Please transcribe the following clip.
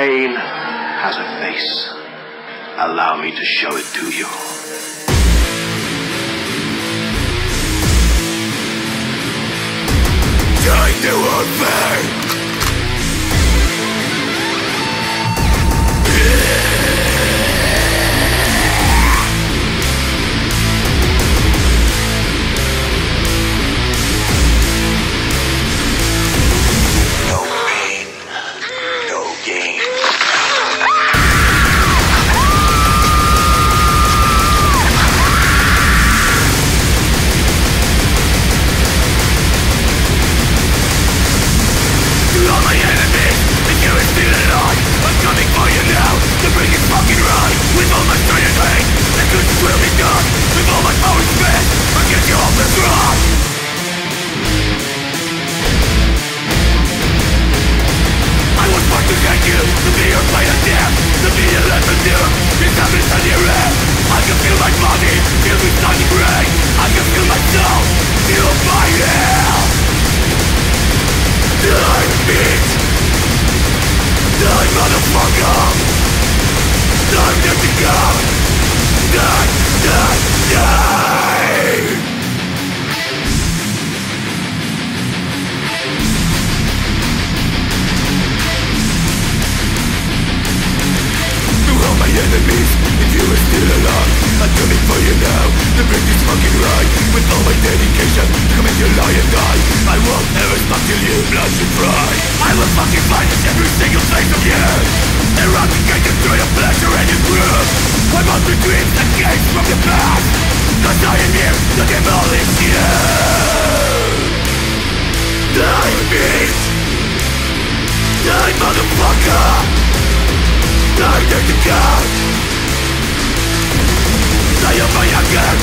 pain has a face. Allow me to show it to you. Take the one enemies. If you are still alive I'm coming for you now. The bridge fucking right. With all my dedication Commit you lie and die. I won't stop till you blush and cry I will fucking find every single face of you. But the dreams that came from the past Cause I am here to demolish you Die bitch Die motherfucker Die dirty god! Die of my anger